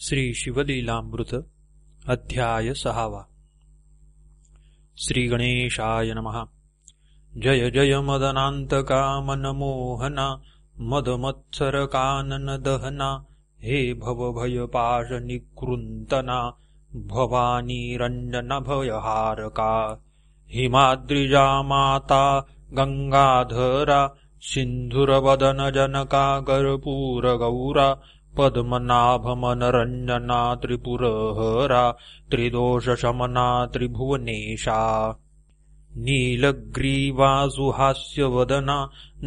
श्री शिवलीलामृत अध्याय सहावा। श्रीगणेशाय नमः। जय जय मदनान्तकामनमोहना मदमत्सरकानन दहना हे भवभयपाशनिकृन्तना भवानीरञ्जनभयहारका हिमाद्रिजा माता गङ्गाधरा सिन्धुरवदनजनका कर्पूरगौरा पद्मनाभमनरञ्जना त्रिपुरहरा त्रिदोषशमना त्रिभुवनेशा नीलग्रीवासुहास्यवदना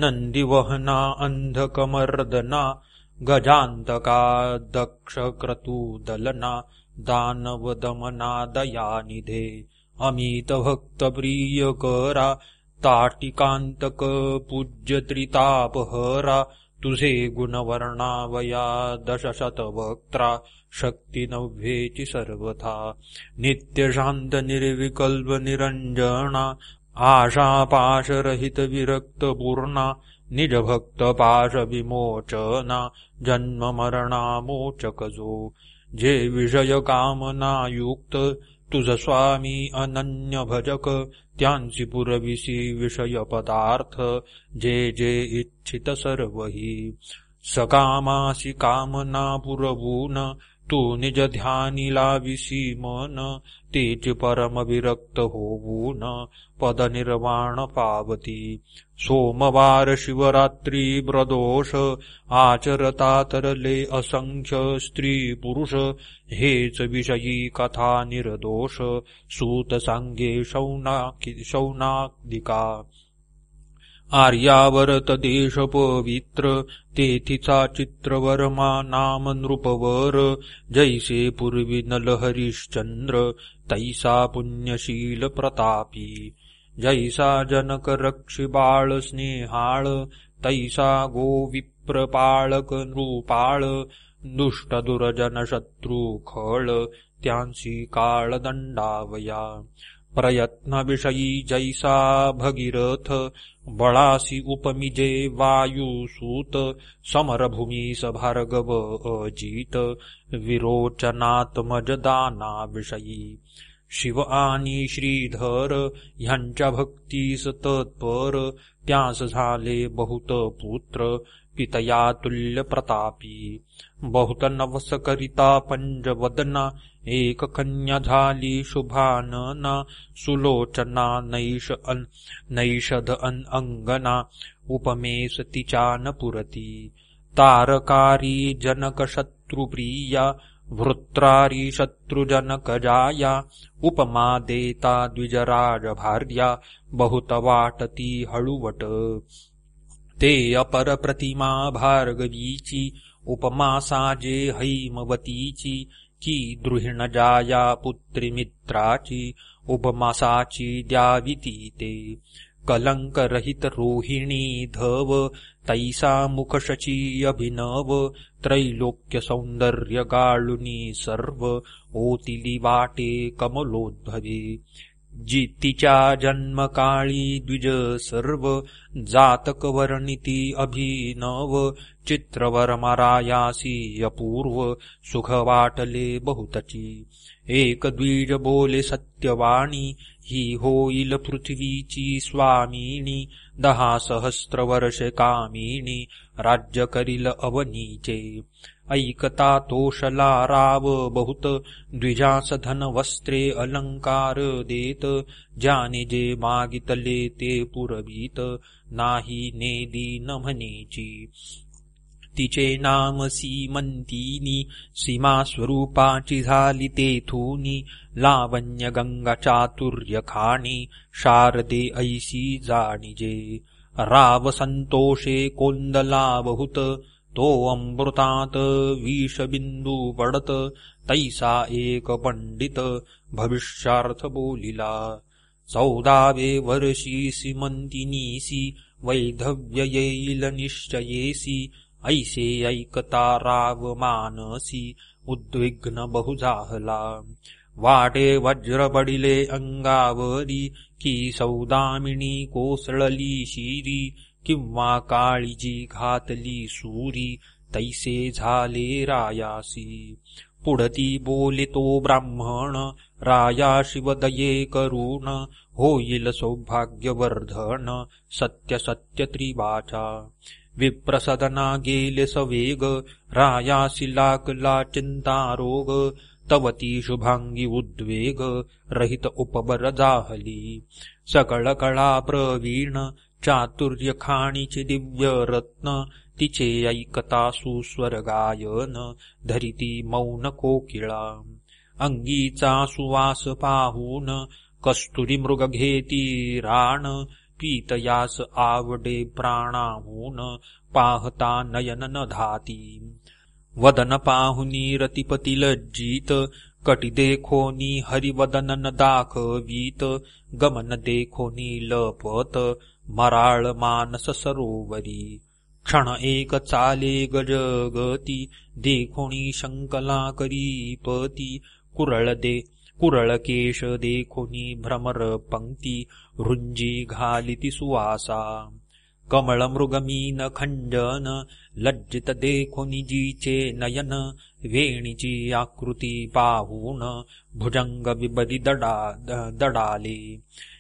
नन्दिवहना अन्धकमर्दना गजान्तका दक्षक्रतुदलना दानवदमना दयानिधे अमितभक्तप्रियकरा ताटिकान्तकपूज्यत्रितापहरा तुझे गुणवर्णावया दशशतवक्त्रा शक्तिनव्येचि सर्वथा। नित्यशान्तनिर्विकल्पनिरञ्जना आशापाशरहितविरक्तपूर्णा निजभक्तपाशविमोचना जन्ममरणामोचकजो। जे विषयकामनायुक्त तुझ स्वामी अनन्य भजक त्यांची पुरविसी विषय पदार्थ जे जे इच्छित सर्वही। सकामासी कामना पुरवून तू निज ध्यानी लाविसी मन तेच परम विरक्त होवून पदनिर्वाण पावती सोमवार शिवरात्री प्रदोष आचरतातरले असंख्य स्त्री पुरुष हेच विषयी कथा निर्दोष सूत सांगे शौनादिका आर्यावरत देश पवित्र तेथिचा चित्रवर्मा नाम नृपवर जैसे पूर्वी नल हरिश्चंद्र तैसा पुण्यशील प्रतापी। जैसा जनक रक्षी बाळ स्नेहाळ तैसा गोविप्रपाळक नृपाळ दुष्ट दुर्जन शत्रू खळ त्यांची काळ दंडावया प्रयत्नविषयी जैसा भगीरथ बळासी उपमिजे वायुसूत समरभूमीस भार्गव अजित विरोचनात्मजदानाविषयी। शिव आणि श्रीधर ह्यांच्या भक्तीस तत्पर त्यास झाले बहुत पुत्र पितया तुल्य प्रतापी बहुत नवस करिता पंजवदना एक कन्या झाली शुभानना सुलोचना नैष अन नैषध अन अंगना उपमेस तिचान पुरती तारकारी जनक शत्रुप्रिया वृत्रारी शत्रुजनक जाया उपमा देता द्विजराज भार्या बहुत वाटती हळुवट। ते अपर प्रतिमा भार्गवीची उपमा साजे हैमवतीची की द्रुहिण जाया पुत्री मित्राची उपमासाची द्याविती ते. कलंक रहित रोहिणी धव तैसा मुखशची अभिनव त्रैलोक्य सौंदर्य गाळुनी सर्व ओतिली वाटे कमलोद्भवे. जितीच्या जन्मकाळी द्विज सर्व जातक वर्णिती अभिनव। चित्रवरमरायासी अपूर्व सुख वाटले बहुतची। एक द्विज बोले सत्यवाणी ही होईल पृथ्वीची स्वामिनी। दहा सहस्त्र वर्ष कामिनी राज्य करील अवनीचे। ऐकता तोषला राव बहुत द्विजास धन वस्त्रे अलंकार देत ज्याने जे मागितले ते पुरवीत नाही नेदी न म्हणेची. तिचे नाम सीमंतीनी सीमा स्वरूपाची झाली तेथूनी लावण्य गंगा चातुर्य खाणी शारदे ऐसी जाणिजे. राव संतोषे कोंदला बहुत तो अमृतात विषबिंदू पडत तैसा एक पंडित भविष्यार्थ बोलिला चौदावे वर्षी सीमंतिनीसी वैधव्य येईल निश्चयेसी ऐसे ऐकता राव मानसी उद्विग्न बहुजाहला। वाटे वज्र पडिले अंगावरी की सौदामिनी कोसळली शिरी किंवा काळीजी घातली सुरी तैसे झाले रायासी. पुढती बोलितो ब्राह्मण राया शिवदये करुण होईल सौभाग्यवर्धन सत्य सत्य त्रिवाचा. विप्रसदना गेले सवेग रायासी लागला चिंतारोग तवती शुभांगी उद्वेग रहित उपबर जाहली सकळकळा प्रवीण चातुर्य खाणीचे दिव्य रत्न तिचे ऐकता सुस्वर गायन धरिती मौन कोकिळा. अंगीचा सुवास पाहून कस्तुरी मृग घेती राण पीतयास आवडे प्राणाहून पाहता नयन न धाती. वदन पाहुनी रतिपती लज्जित कटी देखोनी हरिवदन न दाखवीत गमन देखोनी लपत मराळ मानस सरोवरी. क्षण एक चाले गजगती देखोणी शंकला करीपती. कुरळ दे कुरळ केश देखोणी भ्रमर पंक्ती रुंजी घालिती सुवासा. कमळ मृगमीन खंजन लज्जित देखोनिजीचे नयन वेणीची आकृती पाहून भुजंग बिबदी दडा दडाले.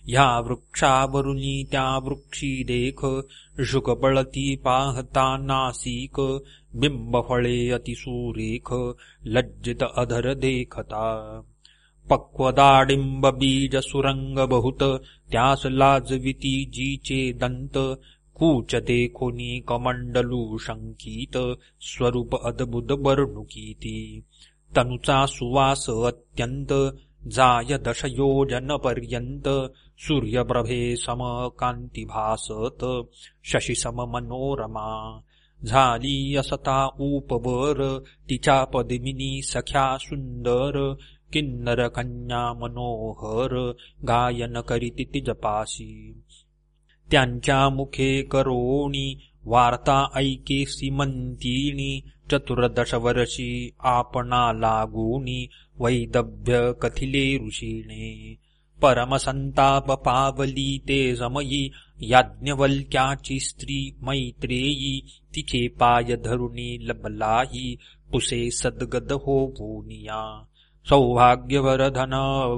ह्या वृक्षावरुनी त्या वृक्षी देख शुकबळती पाहता नासिक बिंबफळे अतिसुरेख लज्जित अधर देखता. पक्वदाडिंब बीज सुरंग बहुत त्यास लाजविती जीचे दंत कूचते देखोनी कमंडलू शंकित स्वरूप अद्भुत बर्णुकीती तनुचा सुवास अत्यंत जाय दशयोजन पर्यंत सूर्यप्रभे सम कांती भासत शशी सम मनोरमा। झाली असता उपवर तिच्या पद्मिनी सख्या सुंदर किन्नर कन्या मनोहर गायन करीती तिजपासी त्यांच्या मुखे करोणी वार्ता ऐके सिमंतीणी चतुर्दश वर्षी आपणा लागूनी वैदभ्य कथिले ऋषीणे। परमसंताप पावली ते समयी याज्ञवल्क्याची स्त्री मैत्रेयी तिचे पाय धरुणी लबलाही पुसे सद्गद होऊनिया सौभाग्यवरधन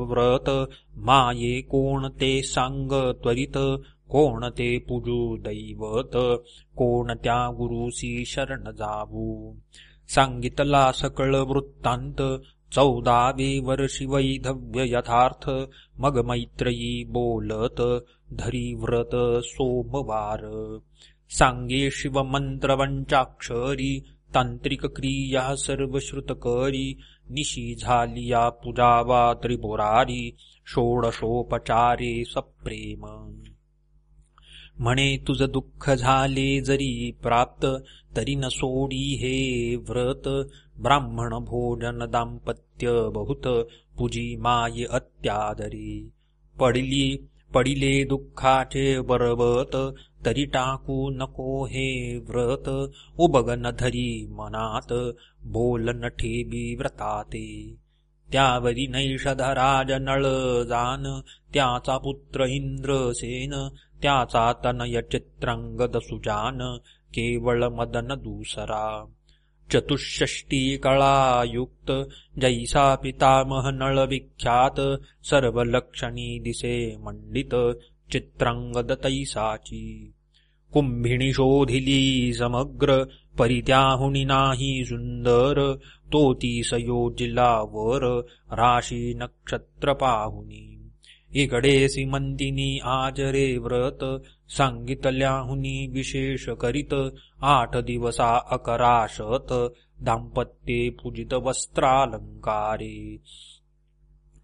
व्रत माये कोण ते सांग त्वरित कोण ते पूजू दैवत? कोण त्या गुरुसी शरण जावू? सांगितला सकळ वृत्तांत चौदावे वर्षी वैधव्य यथार्थ मग मैत्रयी बोलत धरी व्रत सोमवार. सांगे शिवमंत्रवंचाक्षरी तांत्रिक क्रिया सर्वश्रुतकरी निशी झालिया पूजावा त्रिपुरारी षोडशोपचारे सप्रेम. म्हणे तुझ दुःख झाले जरी प्राप्त तरी न सोडी हे व्रत. ब्राह्मण भोजन दाम्पत्य बहुत पूजी माय अत्यादरी. पडली पडिले दुःखाचे बरबत तरी टाकू नको हे व्रत. उबगन धरी मनात बोल न ठेबी व्रताते. त्यावरी नैषधराज नळ जान त्याचा पुत्र इंद्रसेन त्याचा तनय चित्रंगद सुजान केवळ मदन दुसरा चतुष्षष्टी कळायुक्त जैसा पितामह नळ विख्यात सर्व लक्षणी दिसे मंडित चित्रांगद तैसाची कुंभिणी शोधिली समग्र परित्याहुनी नाही सुंदर तो ती सयोजिला वर राशी नक्षत्र पाहुनी। इकडे सिमंतिनी आजरे व्रत सांगितल्याहुनी विशेष करीत आठ दिवसा अकराशत दाम्पत्ये पूजित वस्त्रालंकारे.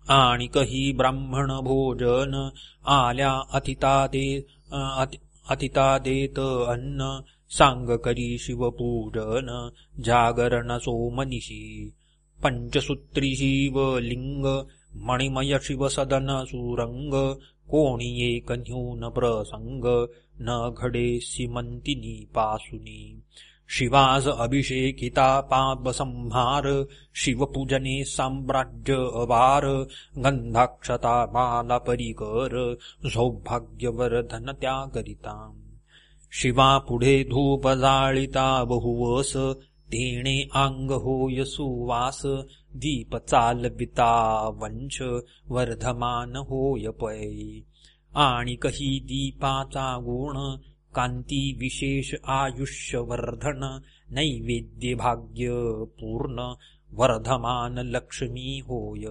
आणि कही ब्राह्मण भोजन आल्या अतिता दे अतिता देत अन्न सांग करी शिवपूजन जागरण सोमनिशी. पंचसूत्री शिवलिंग मणिमय शिवसदन सुरंग कोणी एक न्यून प्रसंग न घडे सिमंतिनी पासुनी शिवाज अभिषेकिता पापसंहार शिवपूजने साम्राज्य अवार गंधाक्षता माला परिकर सौभाग्यवर्धन त्या करिता शिवा पुढे धूप जाळिता बहुवस तेणे आंग होय सुवास दीप चालविता वंश वर्धमान होय पै आणि कही दीपाचा गुण कांती विशेष आयुष्यवर्धन नैवेद्य भाग्य पूर्ण वर्धमान लक्ष्मी होय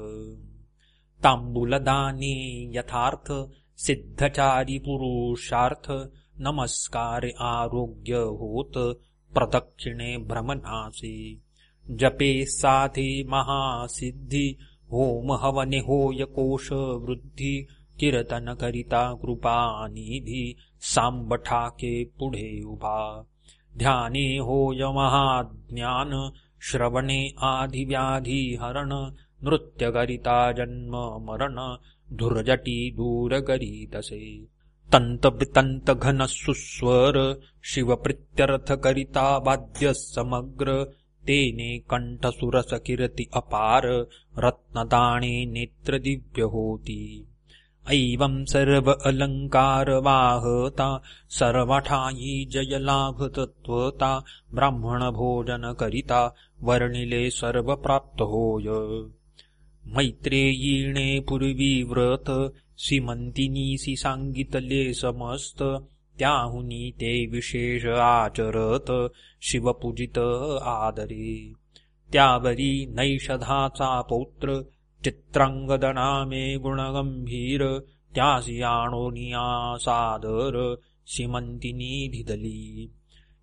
तांबुलदाने यथार्थ सिद्धचारी पुरुषार्थ नमस्कार आरोग्य होत प्रदक्षिणे भ्रमणाचे जपे साधे महासिद्धी होम हवने होय कोश वृद्धी कीर्तन करिता कृपानिधी सांबठाके पुढे उभा। ध्याने होय महाज्ञान श्रवणे आधिव्याधी हरण नृत्य करिता जन्म मरण धुर्जटी दूर करीतसे तंत तंत घन सुस्वर शिवप्रित्यर्थ करिता वाद्य समग्र तेने कण्ठसुरसकिरति अपार रत्नदाणे नेत्रदिव्यहोति एवम् सर्व अलङ्कारवाहता सर्वठायी जयलाभतत्त्वता ब्राह्मणभोजनकरिता वर्णिले सर्वप्राप्तहोय। मैत्रेयीणे पुरवीव्रत श्रीमन्दिनीसि साङ्गितले समस्त त्याहुनी ते विशेष आचरत शिवपूजित आदरे. त्यावरी नैषधाचा पौत्र चित्रांगदनामे गुणगंभीर त्यासी आणोनिया सादर सीमंतिनी धिदली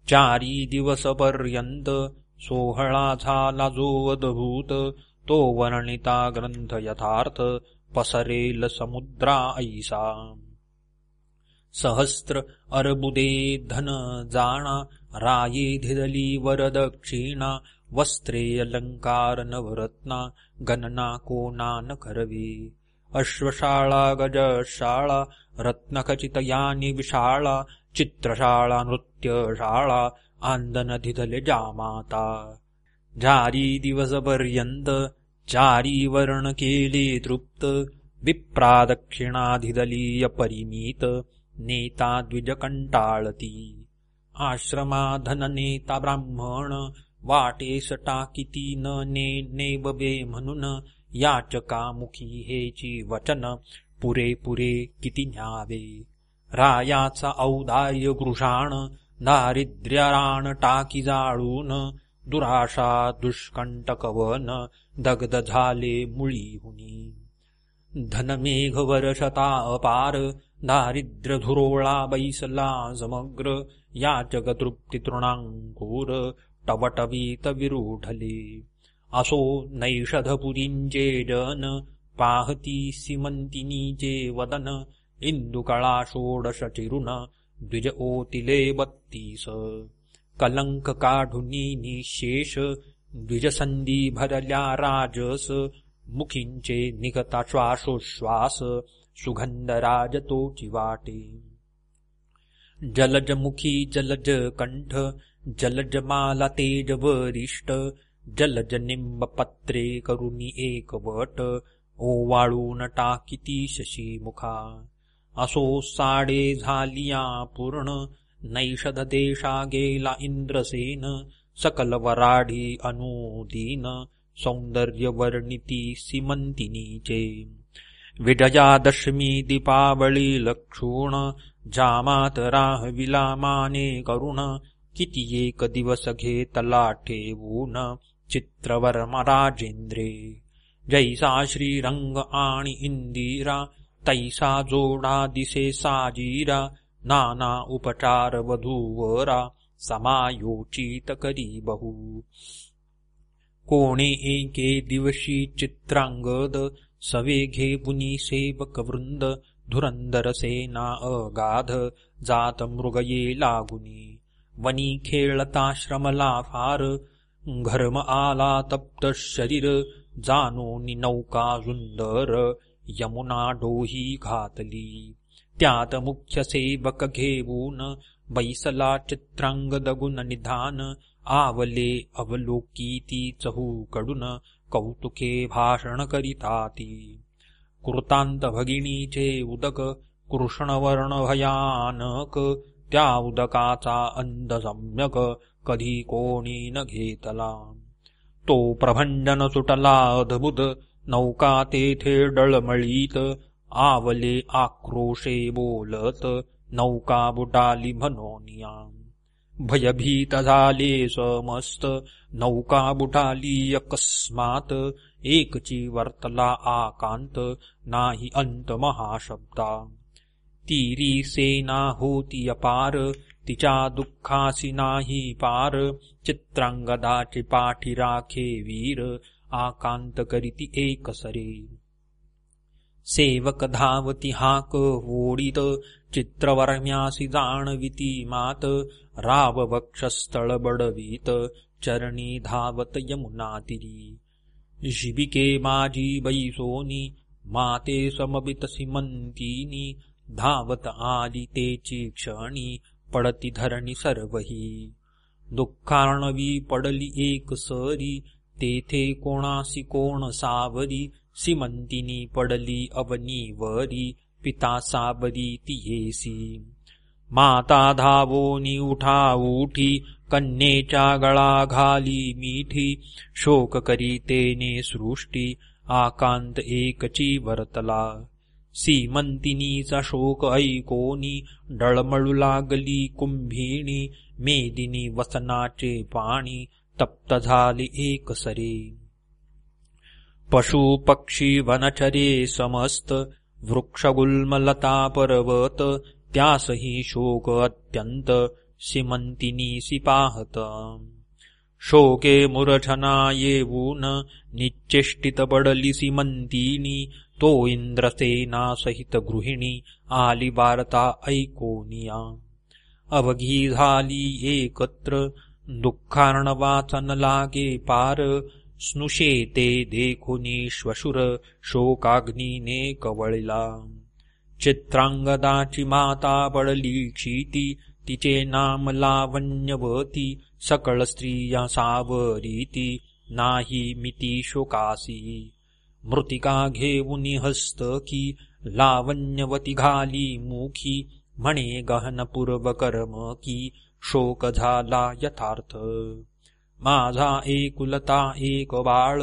चारी दिवसपर्यंत सोहळा झाला जो अद्भूत तो वर्णिता ग्रंथ यथार्थ पसरेल समुद्रा ऐसा. सहस्त्र अर्बुदे धन जाणा राये धिदली वरदक्षिणा वस्त्रे अलंकार नवरत्ना गणना कोना न करवी अश्वशाळा गजशाळा रत्नखचितयानि विशाळा चित्रशाळा नृत्यशाळा आंदन धिदले जामाता। जारी दिवसपर्यंत चारी वर्ण केले तृप्त विप्रादक्षिणाधिदलीय परिमित नेता द्विजकंटाळती आश्रमा नेता ब्राह्मण वाटेस टाकिती न ने नेबबे म्हणून याचकामुखी हेची वचन पुरे पुरे किती न्यावे। रायाचा औदार्य गृषाण दारिद्र्यराण टाकी जाळून दुराशा दुष्कंटकवन दग्ध झाले मुळी धनमेघवरशता धनमेघ वर्षता अपार दारिद्र्य धुरोळा बैसला समग्र या जगतृप्ती तृणांकुर टवटवीत विरूढले असो नैषधपुरींचे जन पाहती सिमंतिनीचे वदन इंदुकळा षोडश चिरुन द्विज ओतिले बत्तीस। कलंक काढुनी निशेष द्विजसंधी भरल्या राजस मुखींचे निघता श्वासोश्वास सुगंध राजतोची वाटे जलजमुखी जलज कंठ जलज माला तेज वरिष्ठ जलज निंब पत्रे करुणी एक वट ओवाळून टाकिती शशी मुखा। असो साडे झालिया पूर्ण नैषध देशा गेला इंद्रसेन सकल वराढी अनुदीन सौन्दर्यवर्णिति सिमन्ति नीचे विजयादशमी दीपावली लक्षूण जामातराह विलामाने करुण किस घे तलाटे वून चित्रवर्म राजेन्द्रे जैसा श्रीरङ्ग आणि इन्दिरा तैसा जोडादिशे साजीरा नाना उपचार वधूवरा समायोचित करी बहु। कोणे एके दिवशी चित्रांगद सवेघे बुनी सेवक वृंद धुरंदर सेना अगाध जात मृगये लागुनी। वनी खेळता श्रमला फार घर्म आला तप्त शरीर जाणोनी नौका सुंदर यमुना डोही घातली। त्यात मुख्य सेवक घेऊन बैसला चित्रांगद गुण निधान आवले अवलोकीती चहूकडून कौतुके भाषण करिताती। कृतांत भगिनीचे उदक कृष्णवर्ण भयानक त्या उदकाचा अंध सम्यक कधी कोणी न घेतला। तो प्रभंजन सुटला अधबुध नौका तेथे डळमळीत आवले आक्रोशे बोलत नौका बुटाली म्हणोनिया भयभीत झाले समस्त नौका बुटाली अकस्मात एकची वर्तला आकांत नाही अंत महाशब्दा। तीरी सेना होती अपार तिच्या दुःखासी नाही पार चित्रांगदाचे पाठी राखे वीर आकांत करीती एक सरे। सेवक धावती हाक ओढीत चित्रवर्म्यासी जाणविती मात रावक्षस्थळबीत चरणी धावत यमुनातिरि। शिबिके माजी वैसोनि माते समपितसिमतीनि धावत आलि ते पडति धरणि सर्वै दुःखार्णवी पडलि एकसरि तेथे कोणासि कोणसावरि सिमन्तिनि पडली अवनीवरि पिता साबरीति एसि माता धावोनी उठा उठी कन्येच्या गळा घाली मिठी शोक करी तेने सृष्टी आकांत एकची वर्तला. सीमंतिनीचा शोक ऐकोनी डळमळू लागली कुंभिणी मेदिनी वसनाचे पाणी तप्त झाली एक सरे. पशु पक्षी वनचरे समस्त वृक्षगुल्मलता पर्वत त्यासही शोक अत्यंत सिमंतिनीसी सिपाहत शोके मूर्छना येऊन निश्चेष्टित पडली सिमंतिनी तो इंद्रसेना सहित गृहिणी आली वार्ता ऐकोनिया। अवघी झाली एकत्र दुःखार्ण वाचन लागे पार स्नुषेते देखुनी श्वशुर शोकाग्नीने कवळला। चित्रांगदाची माता पडली क्षिती तिचे नाम लावण्यवती सकळ स्त्रिया सावरीती नाही मिती शोकासी। मृतिका घेऊन हस्त की लावण्यवती घाली मुखी म्हणे गहनपूर्व कर्म की शोक झाला यथार्थ। माझा एकुलता एक बाळ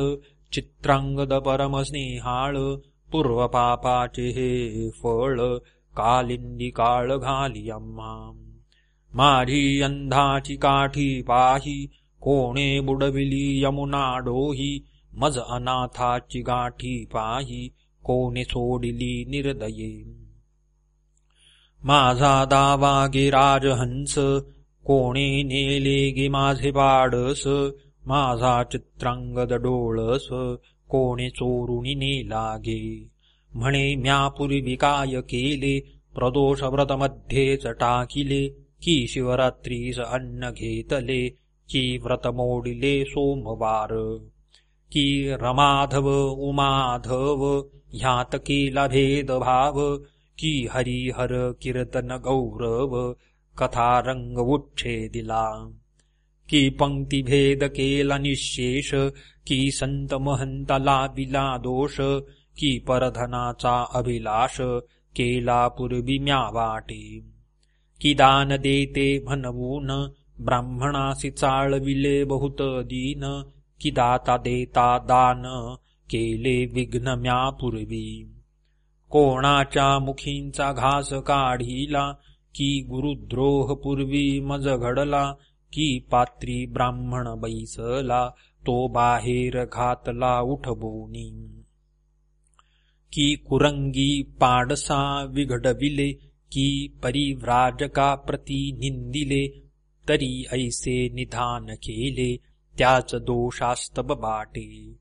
चित्रांगद परमस्नेहाळ पूर्वपापाचे हे फळ कालिंदी काळ घाली अम्मा. माझी अंधाची काठी पाही कोणे बुडविली यमुना डोही मज अनाथाची गाठी पाही कोणे सोडिली निर्दये. माझा दावा गे राजहंस कोणे नेले गे माझे पाडस माझा चित्रांगद डोळस कोणे चोरुणी नेला म्हणे म्यापूर्वी काय केले प्रदोष व्रतमध्येच टाकिले की शिवरात्रीस अन्न घेतले की व्रत मोडिले सोमवार? की रमाधव उमाधव ह्यात केला भेदभाव? की हरिहर कीर्तन गौरव कथा रंग दिला की पंक्तिभेद केला निशेष की संत महंताला बिला दोष की परधनाचा अभिलाष केला पूर्वी म्या वाटे. की दान देते म्हणवून ब्राह्मणासी चाळविले बहुत दीन की दाता देता दान केले विघ्न म्या पूर्वी. कोणाच्या मुखींचा घास काढिला की गुरुद्रोह पूर्वी मज घडला की पात्री ब्राह्मण बैसला तो बाहेर घातला उठबोनी. की कुरंगी पाडसा विघडविले की परिव्राजका प्रती निंदिले तरी ऐसे निधान केले त्याच दोषास्तब बाटे.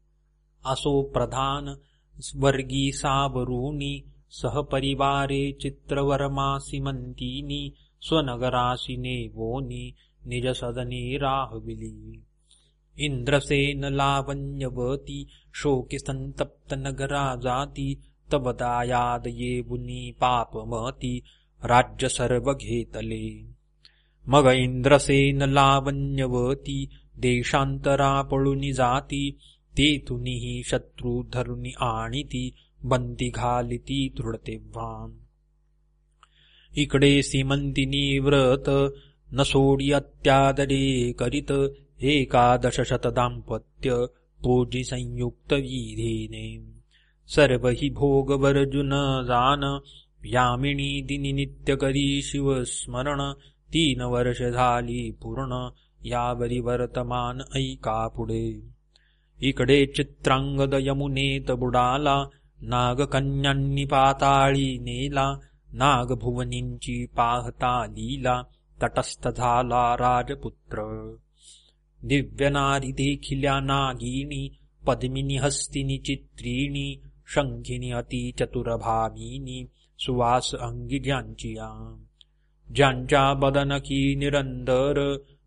असो प्रधान स्वर्गी सावरूनी सहपरिवारे चित्रवर्मासी मंतीनी स्वनगरासी नेवोनी निज सदने राहविली। इंद्रसेन लावण्यवती शोके संतप्त नगरा जाती तब ये बुनी पापमती राज्य सर्व घेतले मग इंद्रसेन लावण्यवती देशांतरा पळुनी जाती तेथुनीही शत्रू धरुनी आणिती बंदी घालिती दृढ तेव्हा। इकडे सीमंतिनी व्रत न सोडी अत्यादरे करीत एकादश शत दाम्पत्य पोजी संयुक्त विधीने सर्व हि भोगवर्जुन जान यामिनी दिनी नित्य करी शिवस्मरण तीन वर्ष झाली पूर्ण यावरी वर्तमान ऐका पुढे। इकडे चित्रांगद यमुनेत बुडाला नागकन्यांनी पाताळी नेला नागभुवनींची पाहता लीला तटस्थ झाला राजपुत्र दिव्यनारी देखिल्या नागिनी पद्मिनी हस्तिनी चित्रिणी शंखिनी अति चतुरभामिनी सुवास अंगी ज्यांचिया ज्यांच्या बदनकी निरंदर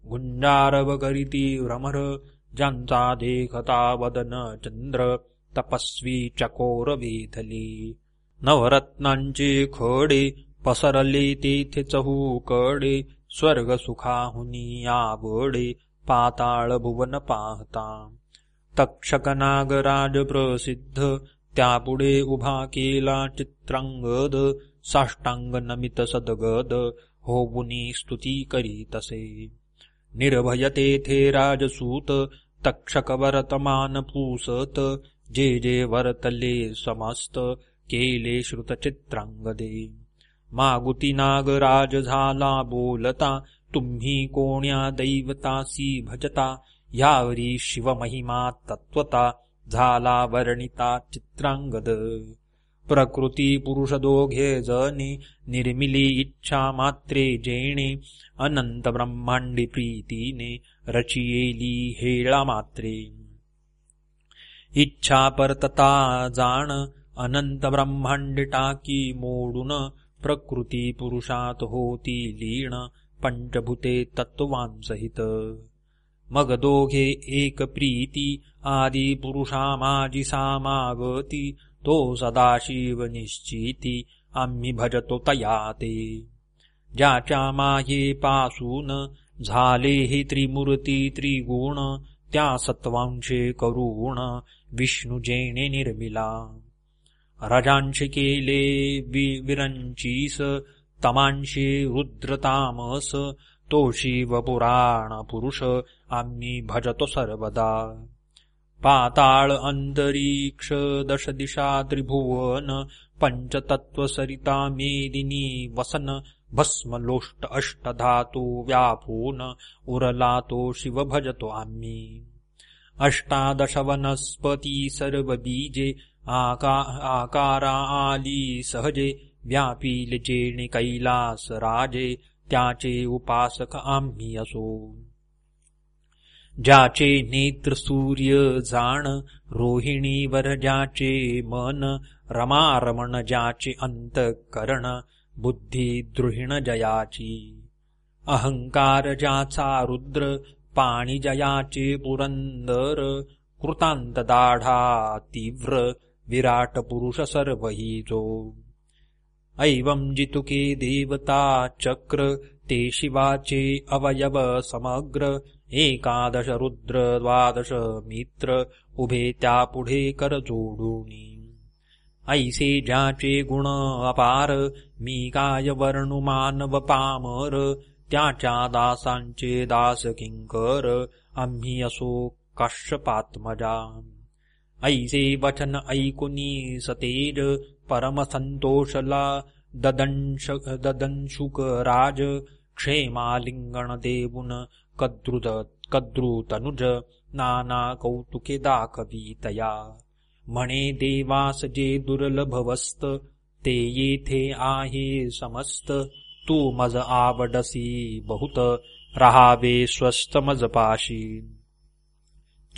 गुंजारव करीती भ्रमर ज्यांचा देखता वदन चंद्र तपस्वी चकोर वेधली नवरत्नांचे खडे पसरले तेथे चहूकडे स्वर्ग सुखाहुनी आवडे पाताळ भुवन पाहता तक्षक नागराज प्रसिद्ध त्यापुढे उभा केला चित्रांगद साष्टांग नमित सदगद होबुनी स्तुती करीतसे। निर्भय तेथे राजसूत तक्षक वर्तमान पूसत जे जे वर्तले समस्त केले श्रुतचित्रांगदे मागुती नागराज झाला बोलता तुम्ही कोण्या दैवतासी भजता? यावरी शिवमहिमा तत्वता झाला वर्णिता चित्रांगद. प्रकृती पुरुष दोघे जने निर्मिली इच्छा मात्रे जेणे अनंत ब्रह्मांडी प्रीतीने रचियेली हेळा मात्रे. इच्छा परतता जाण अनंत ब्रह्मांड टाकी मोडून प्रकृती पुरुषात होती लीण पंचभूते तत्वांसहित मग दोघे एक प्रीती आदी पुरुषा माझी सामावती तो सदाशिव निश्चिती आम्ही भजतो तया ते। ज्याच्या पासून झाले हे त्रिमूर्ती त्रिगुण त्या सत्वांशे करुण विष्णू जेणे निर्मिला। रजांशिकेले विरञ्चीस तमांशि रुद्रतामस तोऽ शिव पुराणपुरुष आम्मि भजतो सर्वदा। पाताळ अन्तरीक्षदशदिशा त्रिभुवन पञ्चतत्त्वसरिता मेदिनी वसन भस्मलोष्ट अष्टधातो व्यापून उरलातो शिव भजतो आम्ही अष्टादश वनस्पती सर्वबीजे आका आकारा आली सहजे व्यापील जेणे कैलास राजे त्याचे उपासक आम्ही असो. ज्याचे नेत्र सूर्य जाण रोहिणीवर ज्याचे मन रमारमण ज्याचे अंतकरण बुद्धी द्रुहिण जयाची. अहंकार ज्याचा रुद्र पाणी जयाचे पुरंदर कृतांत दाढा तीव्र विराट पुरुष सर्वही जो ऐवम जितुके देवता चक्र ते शिवाचे अवयव समग्र एकादश रुद्र द्वादश मित्र उभे त्यापुढे कर जोडूनी। ऐसे ज्याचे गुण अपार मी काय वर्णु मानव पामर त्याच्या दासांचे दास किंकर आम्ही असो काश्यपात्मजा ऐसे वचन ऐकुनी सतेज परमसंतोषला ददंश ददंशुक राज क्षेमालिंगण देवुन कद्रुद कद्रुतनुज नाना कौतुके दाखवीतया म्हणे देवास जे दुर्लभवस्त ते येथे आहे समस्त। तू मज आवडसी बहुत रहावे स्वस्त मज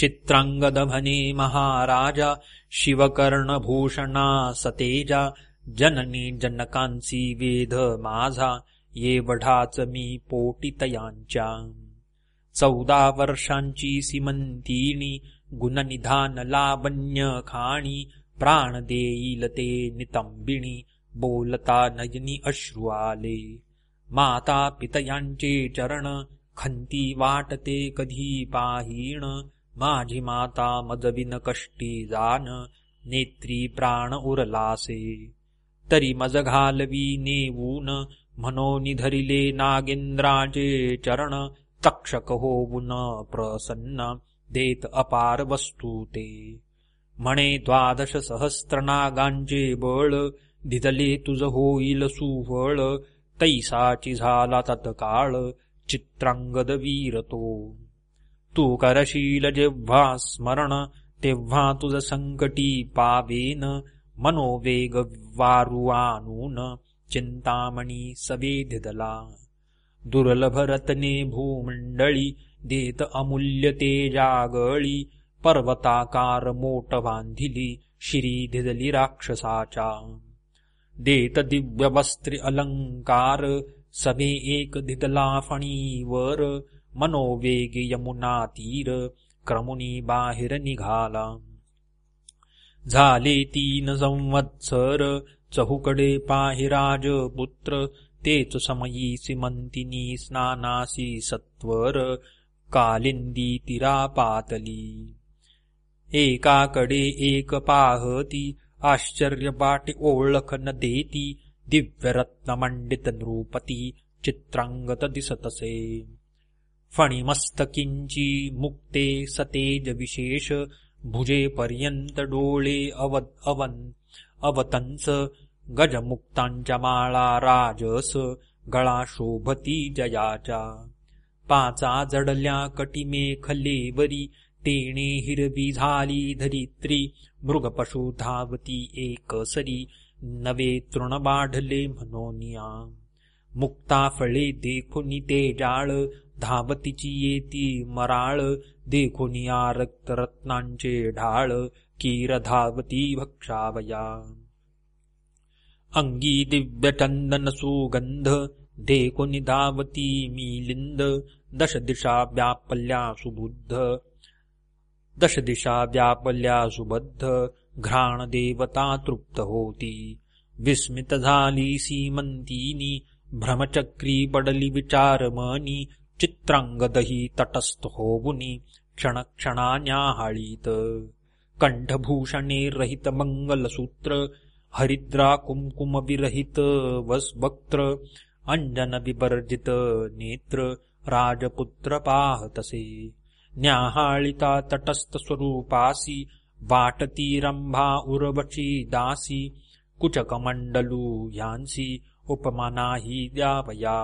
पाशी महाराज महाराजा शिवकर्णभूषणा सतेजा जननी जनकांसी वेध माझा ये वढाच मी पोटितयांच्या. चौदा वर्षांची सिमंतिणी गुणनिधान लावण्य खाणी प्राण देईल ते नितंबिणी बोलता नयनी अश्रू आले माता पितयांचे चरण खंती वाटते कधी पाहीण माझी माता मजविन कष्टी जान नेत्री प्राण उरलासे. तरी मज घालवी नेवून म्हणून धरिले नागेंद्राचे चरण तक्षक होऊन प्रसन्न देत अपार वस्तू ते. म्हणे द्वादश सहस्त्र नागांचे बळ दिदले तुझ होईल सुवळ तैसाची झाला तत्काळ चित्रांगद वीर तू करशील जेव्हा स्मरण तेव्हा तुझ संकटी पावेन. मनोवेग वारुआनून चिंतामणी सवेधिदला दुर्लभ रत्ने भूमंडळी देत अमूल्य तेजागळी पर्वताकार मोट बांधिली शिरी धिदली राक्षसाच्या देत दिव्य वस्त्री अलंकार सभे एक धिदला फणीवर मनोवेग यमुना तीर क्रमुनी बाहेर निघाला. झाले तीन संवत्सर चहुकडे पाहिराज पुत्र तेच समयी सिमंतिनी स्नानासी सत्वर कालिंदी तिरा पातली. एकाकडे एक पाहती आश्चर्यपाटी ओळख न देती दिव्यरत्नमंडित नृपती चित्रांगत दिसतसे फणिमस्तकिंची मुक्ते सतेज विशेष भुजेपर्यंत डोळे अव अवन अवतंच गजमुक्तांच्या माळा राजस गळा शोभती जयाच्या पाचा जडल्या कटिमे खलेवरी तेणे हिरवी झाली धरित्री मृगपशु धावती एकसरी नवे तृण वाढले म्हणोनिया मुक्ता फळे देखुनी ते जाळ धावतीची येती मराळ देखुनिया रक्तरत्नांचे ढाळ कीर धावती भक्षावया. अंगी दिव्यचंदन सुगंध देखुनि धावती मिलिंद दश दिशा व्यापल्या सुबुद्ध. दश दिशा व्यापल्या सुबद्ध घ्राण देवता तृप्त होती. विस्मित झाली सीमंतीनी भ्रमचक्री पडली विचारमनी चित्राङ्गदही तटस्थ होगुनि क्षणक्षणा हरिद्राकुङ्कुमविरहित वस्वक्त्र अञ्जनविवर्जित नेत्र राजपुत्रपाहतसे। न्याहाळिता तटस्थस्वरूपासि वाटतीरम्भा उर्वशी दासि कुचकमण्डलूहांसि उपमाना हि द्यापया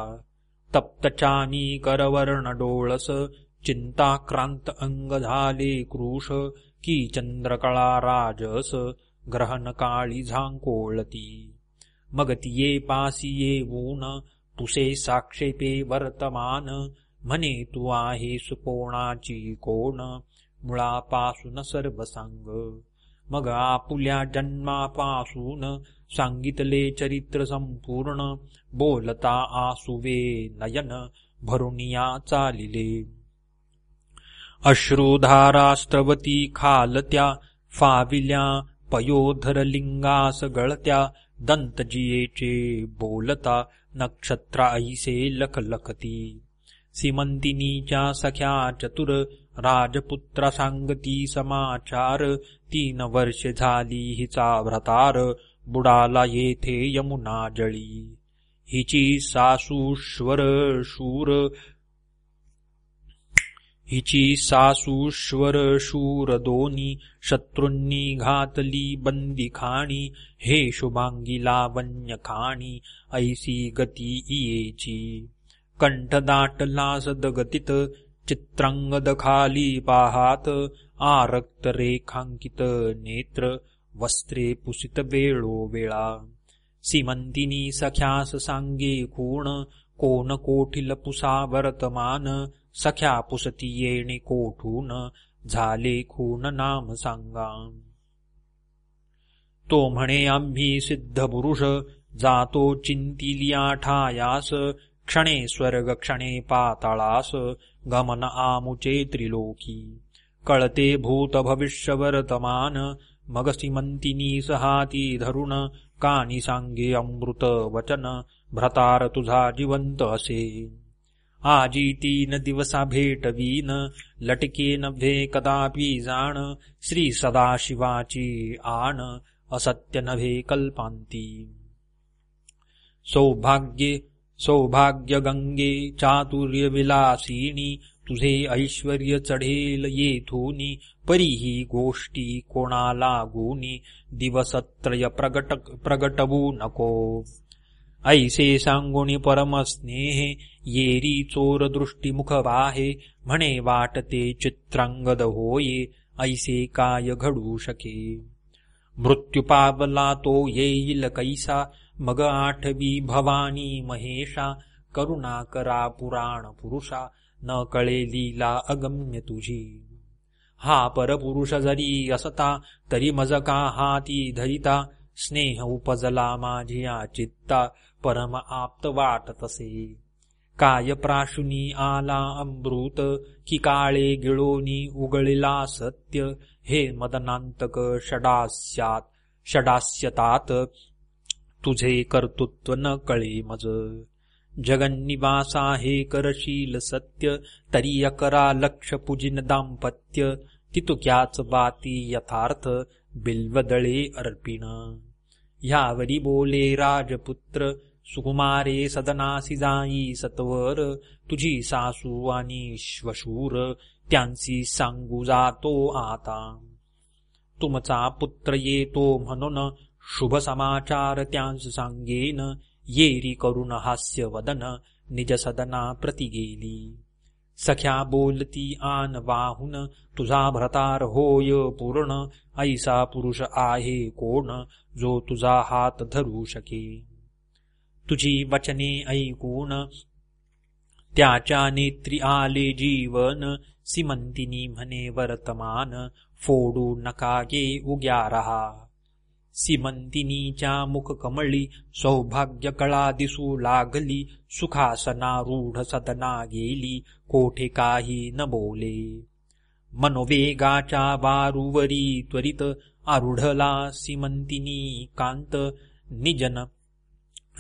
तप्तचानी करवर्ण डोळस चिंताक्रांत अंग झाले क्रूश की चंद्रकळा राजस ग्रहण काळी झांकोळती. मग तिये पासी येऊन तुसे साक्षेपे वर्तमान म्हणे तू आहे सुकोणाची कोण मुळापासून सर्व सांग मग आपुल्या जन्मापासून सांगितले चरित्र संपूर्ण बोलता आसुवे नयन भरुनिया चालिले. अश्रुधारास्त्रवती खालत्या फाविल्या पयोधर लिंगास गळत्या दंतजियेचे बोलता नक्षत्र ऐसे लखलखती. सिमंतिनीच्या सख्या चतुर राजपुत्र सांगती समाचार. तीन वर्ष झाली हिचा भ्रतार बुडाला येथे यमुना जळी. हिची सासूश्वर शूर. हिची सासूश्वर शूर दोनी. शत्रूंनी घातली बंदी खाणी. हे शुभांगी लावण्य खाणी. ऐसी गती इयेची. कंठ दाटला सदगतीत. चित्रांगद खाली पाहात आरक्त रेखांकित नेत्र वस्त्रे पुसित वेळोवेळा सीमंतिनी सख्यास सांगे खूण कोण कोठील पुसा वर्तमान सख्या पुसती येणे कोठून झाले खून नाम सांगा। तो म्हणे आम्ही सिद्ध पुरुष जातो चिंतिलिया ठायास क्षणे स्वर्ग क्षणे पाताळास गमन आमुचे त्रिलोकी. कळते भूत भविष्य वर्तमान मग सीमंतिनी सहाती धरुण कानी सांगे अमृत वचन भ्रतार तुझा जिवंत असे. आजी तीन दिवसा भेटवीन लटके नव्हे कदापि जाण श्री सदाशिवाची आण असत्य नव्हे कल्पांती. सौभाग्ये सौभाग्य गंगे चातुर्य विलासिनी तुझे ऐश्वर्य चढेल येथूनी परीही गोष्टी कोणाला गुणी दिवसत्रय प्रगट प्रगटवू नको. ऐसे सांगुणी परमस्नेहे येरी चोर दृष्टी मुख वाहे म्हणे वाटते चित्रांगद होये ऐसे काय घडू शके? मृत्यू पावला तो येईल कैसा मग आठवी भवानी महेशा करुणा करा पुराण पुरुषा न कळे लीला अगम्य तुझी. हा परपुरुष जरी असता तरी मज का हाती धरिता स्नेह उपजला माझिया चित्ता परम आप्त वाटतसे काय प्राशुनी आला अमृत की काळे गिळोनी उगळिला सत्य हे मदनांतक षडास्यात षडास्यतात तुझे कर्तृत्व न कळे मज. जगन्निवासा हे करशील सत्य तरी अकरा लक्ष पूजिन दाम्पत्य तितुक्याच बाती यथार्थ बिल्वदळे अर्पिण. ह्यावरी बोले राजपुत्र सुकुमारे सदनासी जाई सत्वर तुझी सासू आणि श्वशूर त्यांची सांगू जातो आता. तुमचा पुत्र येतो म्हणून शुभ समाचार त्यांस सांगेन येरी करून हास्य वदन निज सदना प्रति गेली. सख्या बोलती आन वाहून तुझा भ्रतार होय पूर्ण ऐसा पुरुष आहे कोण जो तुझा हात धरू शके. तुझी वचने ऐकून त्याच्या नेत्री आले जीवन सिमंतिनी म्हणे वर्तमान फोडू नकागे उग्या रहा. सिमंतिनीच्या मुख कमळी सौभाग्य कळा दिसू लागली सुखासनारूढ सदना गेली कोठे काही न बोले. मनोवेगाच्या वारुवरी त्वरित आरुढला सिमंतिनी कांत निजन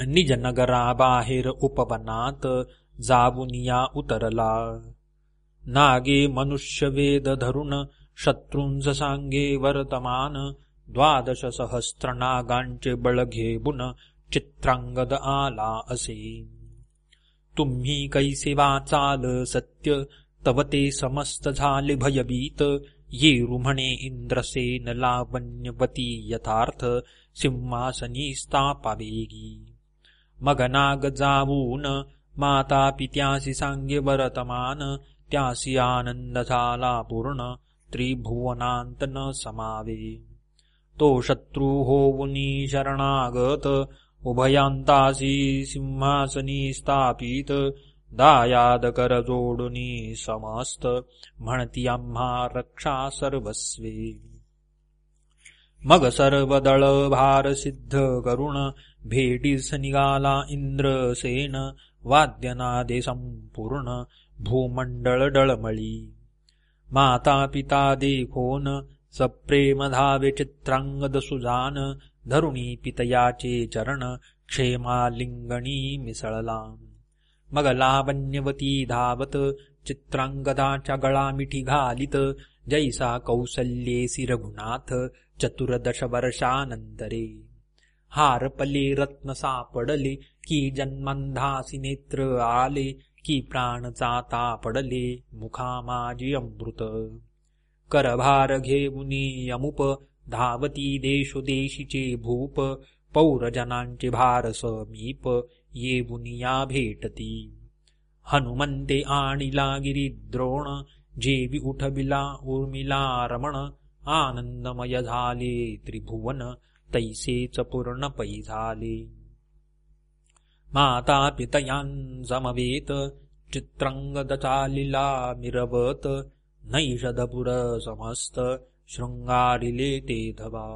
निजनगराबाहेर उपवनात जाबुनिया उतरला. नागे मनुष्य वेद धरुण शत्रूंज सांगे वर्तमान द्वादश सहस्त्र नागांचे बळ घेबुन चित्रांगद आला असे. तुम्ही कैसे वाचाल सत्य? तव ते समस्त झाले भयभीत. येरु म्हणे इंद्रसेन लावण्यवती यथार्थ सिंहासनी स्थापावेगी. मग नाग जावून माता पित्यासी सांगे वर्तमान त्यासी आनंद झाला पूर्ण त्रिभुवनांत न समावे तो शत्रू होऊनी शरणागत उभयांतासी सिंहासनी स्थापित दायाद कर जोडुनी समस्त म्हणती आम्हा रक्षा सर्वस्वे। मग सर्व दळ भार सिद्ध करुण भेटीस निघाला इंद्रसेन वाद्यनादे संपूर्ण भूमंडळ डळमळी माता पिता देखोन सप्रेम धावे चित्रांगद सुजान धरुणी पितयाचे चरण क्षेमालिंगणी मिसळला मग लावण्यवती धावत चित्रांगदाच्या गळा मिठी घालित जैसा कौसल्येसी रघुनाथ चतुर्दश वर्षानंतरे हारपले रत्न सापडले की जन्मंधासी नेत्र आले की प्राण चाता पडले मुखा माझी अमृत. करभार घेऊनी यमुप धावती देशोदेशीचे भूप पौरजनांचे भार समीप येऊनिया भेटती. हनुमंते आणिला गिरिद्रोण जेवी उठविला उर्मिला रमण आनंदमय झाले त्रिभुवन तैसेच पूर्ण पै झाले माता पितयांसमवेत चित्रंगद चालिला मिरवत नैषधपुर समस्त शृंगारिले ते धवा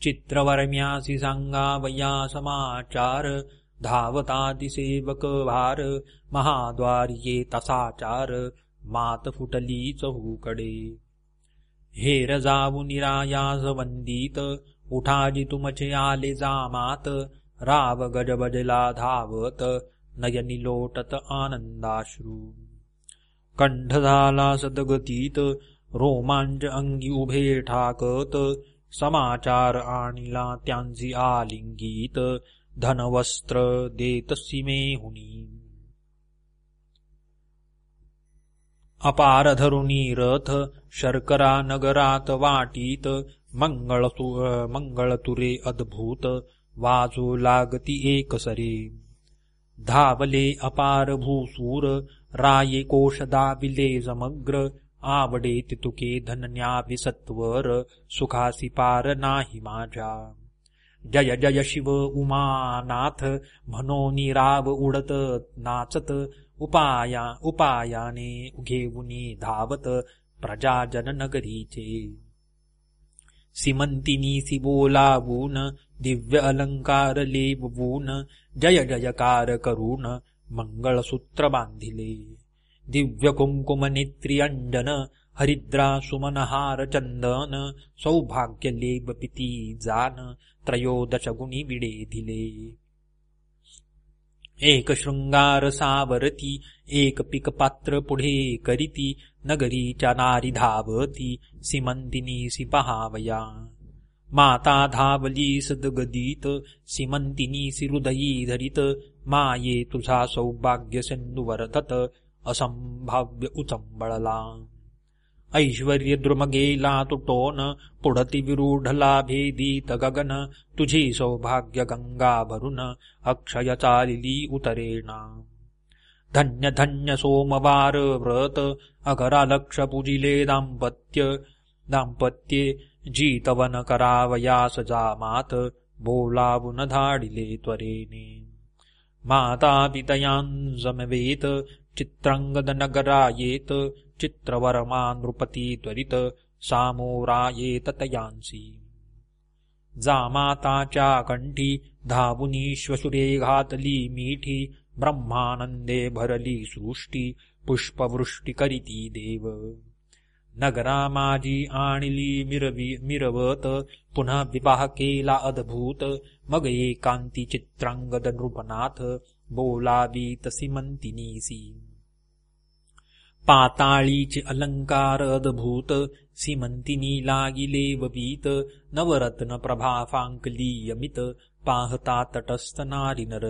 चित्रवर्म्यासी सांगावया समाचार धावता दिसेवक भार महाद्वार्ये तसाचार मात फुटली चहूकडे हेर जाऊ निरायास वंदित उठाजी तुमचे आले जामात राव गजबजला धावत नयनी लोटत आनंदाश्रू. कंठ झाला सदगतीत रोमांच अंगी उभे ठाकत समाचार आणिला त्यांची आलिंगीत धनवस्त्र देतसी मेहुनी अपार धरुणी रथ शर्करा नगरात वाटीत मंगळतु मंगळतुरे अद्भुत वाजू लागती एकसरे। धावले अपार भूसूर राये कोश दाविले समग्र आवडे तितुके धनन्यावि सत्वर सुखासी पार नाही माझ्या। जय जय शिव उमानाथ म्हणोनी राव उडत नाचत उपाया उपायाने घेऊनी धावत प्रजाजन नगरीचे। सिमंतिनी बोलावून दिव्य अलंकार लेवून जय जयकार करून मंगळसूत्र बांधिले दिव्य कुंकुम नेत्री अंजन हरिद्रा सुमनहार चंदन सौभाग्य लेब पिती जान त्रयोदश गुणी विडे दिले एक शृंगार सावरती एक पिक पात्र पुढे करीती नगरीच्या नारी धावती सिमंतिनी सिपहावया। माता धावली सदगदीत सिमंतिनी हृदयी धरित माये तुझा सौभाग्य सिंधू वर्धत असंभाव्य उचंबळला ऐश्वर्यद्रुमगेला विरूढलाभेदीत गगन तुझी सौभाग्य गङ्गाभरुन् अक्षय चालिली उतरेण। धन्यसोमवार व्रत अगरालक्षपूजिले दाम्पत्य दाम्पत्ये जीतवन करावयास जामात बोलावुन धाडिले त्वरेणे मातापितयाञ्जमवेत् चित्रादनगरायेत् चित्रवर्मा नृपती त्वरित सामोराये ततयांसी। जामाताच्या कंठी धावुनी श्वसुरे घातली मिठी ब्रह्मानंदे भरली सृष्टी पुष्पवृष्टी करीती देव। नगरा माझी आणली मिरवी मिरवत पुन्हा विवाह केला अद्भुत मग एकांती चित्रांगद नृपनाथ बोलावी तसी मंतिनीसी पाताळीचे अलंकार अद्भूत सिमंतिनी लागिले ववीत नवरत्न प्रभाफांकलीयमित यमित पाहता तटस्थ नारिनर.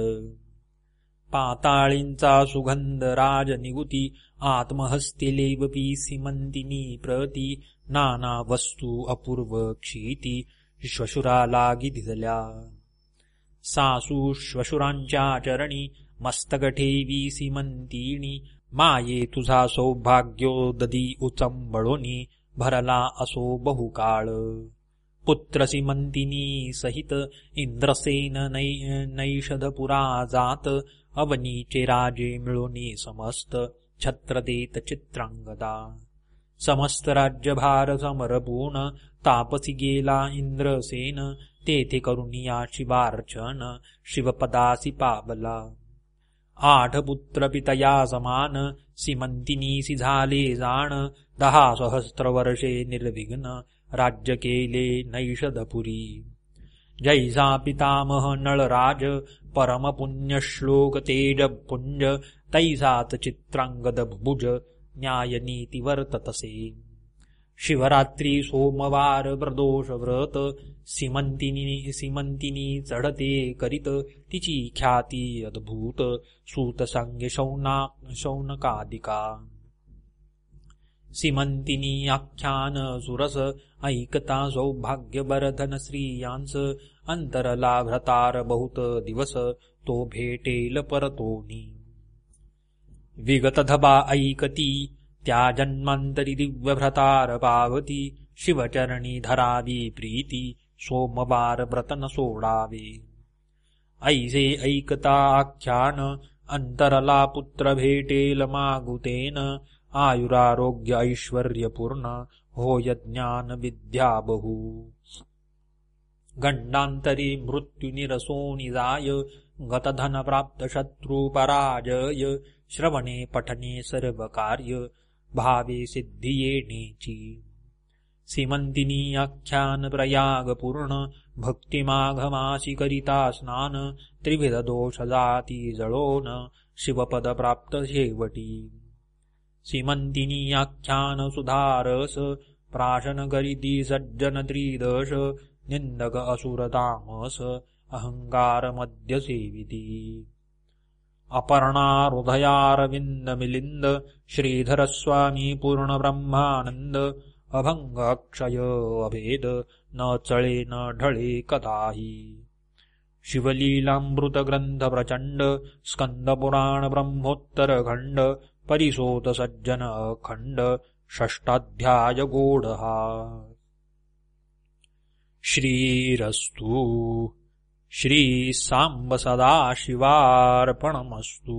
पाताळींचा सुगंध राज निगुती आत्महस्ते सिमंतिनी प्रती नाना वस्तू अपूर्व क्षीती श्वशुरा लागी धिजल्या सासू श्वशुरांच्या चरणी मस्तक ठेवी माये तुझा सौभाग्यो ददी उचंबळोनी भरला असो बहुकाळ. पुत्र सहित इंद्रसेन नै नैषधपुरा जात अवनीचे राजे मिळोनी समस्त छत्र देत चित्रांगदा. समस्त राज्यभार समरपूर्ण तापसी गेला इंद्रसेन तेथे करुनिया शिवार्चन शिवपदासी पाबला. आठ पुत्र पितया समान सिमंतिनीसी झाले जाण दहा सहस्त्र वर्षे निर्विघ्न राज्य केले नैषधपुरी। जैसा पितामह नळराज परमपुण्यश्लोक तेज पुंज तैसात चित्रांगद भुज न्यायनीती वर्ततसे शिवरात्री सोमवार प्रदोष व्रत सीमंतिनी सीमंतिनी चढते करीत. तिची ख्याती अद्भूत. सूत सांगे शौना शौनकादिका. सीमंतिनी आख्यान सुरस. ऐकता सौभाग्य बरधन स्त्रियांस अंतरला भ्रतार बहुत दिवस. तो भेटेल परतोनी. विगत धबा ऐकती. त्या जन्मांतरी दिव्यभ्रतार पावती. शिवचरणी धरावी प्रीती. सोमवारव्रतनसोडावे। ऐषे ऐकताख्यान मागुतेन आयुरारोग्य ऐश्वर्यपूर्ण होय ज्ञान विद्या बहु। होयज्ञानविद्याबहू गण्डान्तरिमृत्युनिरसोऽनिदाय गतधनप्राप्तशत्रूपराजय श्रवणे पठने सर्वकार्य भावे सिद्धिये नेचि। सिमन्तिनीयाख्यानप्रयागपूर्ण प्रयागपूर्ण भक्तिमाघमासिकरितास्नान त्रिविध दोषजाती जळोऽन शिवपदप्राप्त सेवटी सीमन्तिनीयाख्यानसुधारस प्राशनगरीति निन्दक असुरतामस अहङ्कारमद्यसेविति अपर्णारुधयारविन्दमिलिन्द श्रीधरस्वामी पूर्णब्रह्मानन्द अभङ्गाक्षयो अभेद न चळे न ढळे कदाहि शिवलीलामृतग्रन्थप्रचण्ड स्कन्दपुराणब्रह्मोत्तरखण्ड परिसोदसज्जनखण्ड षष्टाध्यायगूढः श्रीरस्तु। श्रीसाम्ब सदाशिवार्पणमस्तु